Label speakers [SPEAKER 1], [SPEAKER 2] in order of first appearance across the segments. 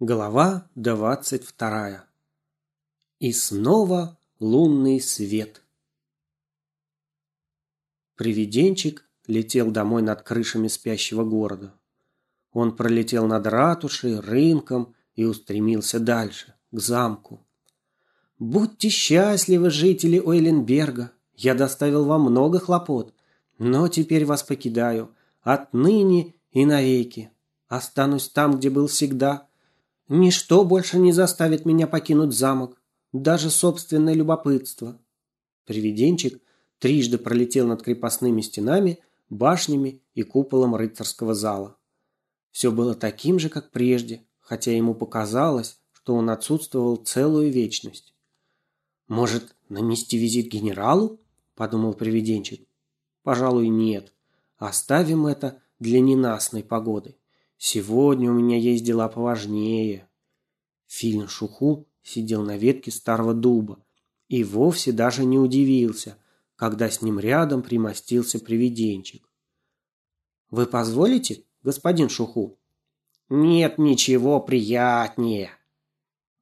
[SPEAKER 1] Глава двадцать вторая. И снова лунный свет. Привиденчик летел домой над крышами спящего города. Он пролетел над ратушей, рынком и устремился дальше, к замку. Будьте счастливы, жители Ойленберга. Я доставил вам много хлопот, но теперь вас покидаю отныне и навеки. Останусь там, где был всегда Ничто больше не заставит меня покинуть замок, даже собственное любопытство. Привиденчик трижды пролетел над крепостными стенами, башнями и куполом рыцарского зала. Все было таким же, как прежде, хотя ему показалось, что он отсутствовал целую вечность. «Может, нанести визит генералу?» – подумал привиденчик. «Пожалуй, нет. Оставим это для ненастной погоды». Сегодня у меня есть дела поважнее. Филин Шуху сидел на ветке старого дуба и вовсе даже не удивился, когда с ним рядом примостился привиденчик. Вы позволите, господин Шуху? Нет ничего приятнее.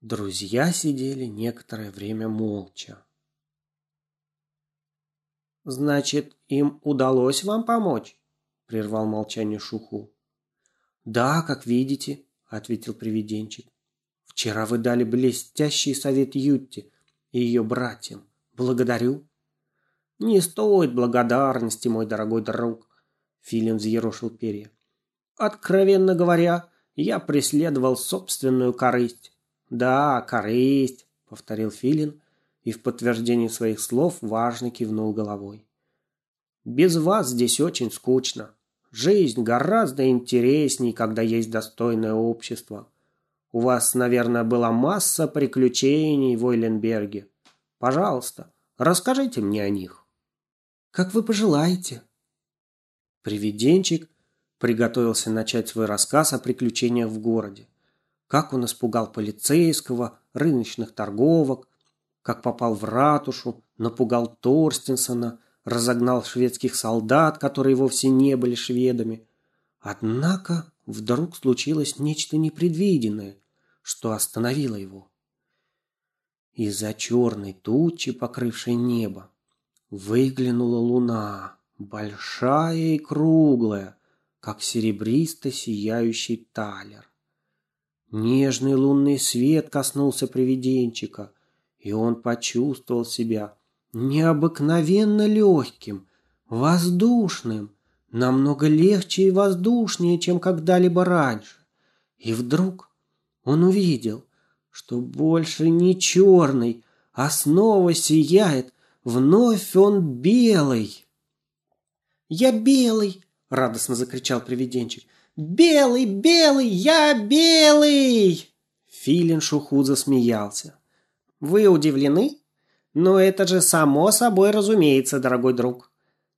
[SPEAKER 1] Друзья сидели некоторое время молча. Значит, им удалось вам помочь? прервал молчание Шуху. Да, как видите, ответил привиденчик. Вчера вы дали блестящий совет Ютте и ее братьям. Благодарю. Не стоит благодарности, мой дорогой друг, Филин взъерошил перья. Откровенно говоря, я преследовал собственную корысть. Да, корысть, повторил Филин и в подтверждение своих слов важно кивнул головой. Без вас здесь очень скучно. Жизнь гораздо интересней, когда есть достойное общество. У вас, наверное, была масса приключений в Ойленберге. Пожалуйста, расскажите мне о них. Как вы пожелаете. Привиденчик приготовился начать свой рассказ о приключениях в городе. Как он испугал полицейского, рыночных торговок, как попал в ратушу, напугал Торстенсона – разогнал шведских солдат, которые вовсе не были шведами. Однако вдруг случилось нечто непредвиденное, что остановило его. Из-за черной тучи, покрывшей небо, выглянула луна, большая и круглая, как серебристо сияющий талер. Нежный лунный свет коснулся привиденчика, и он почувствовал себя необыкновенно легким, воздушным, намного легче и воздушнее, чем когда-либо раньше. И вдруг он увидел, что больше не черный, а снова сияет, вновь он белый. «Я белый!» — радостно закричал привиденчик. «Белый, белый, я белый!» Филин Шуху засмеялся. «Вы удивлены?» Но это же само собой разумеется, дорогой друг.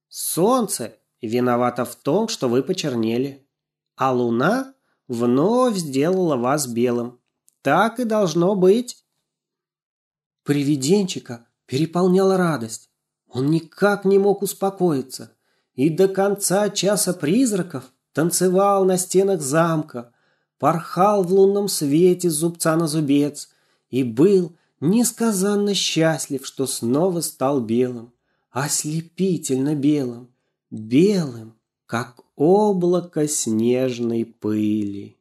[SPEAKER 1] Солнце виновато в том, что вы почернели. А луна вновь сделала вас белым. Так и должно быть. Привиденчика переполняла радость. Он никак не мог успокоиться. И до конца часа призраков танцевал на стенах замка, порхал в лунном свете зубца на зубец и был несказанно счастлив, что снова стал белым, ослепительно белым, белым, как облако снежной пыли.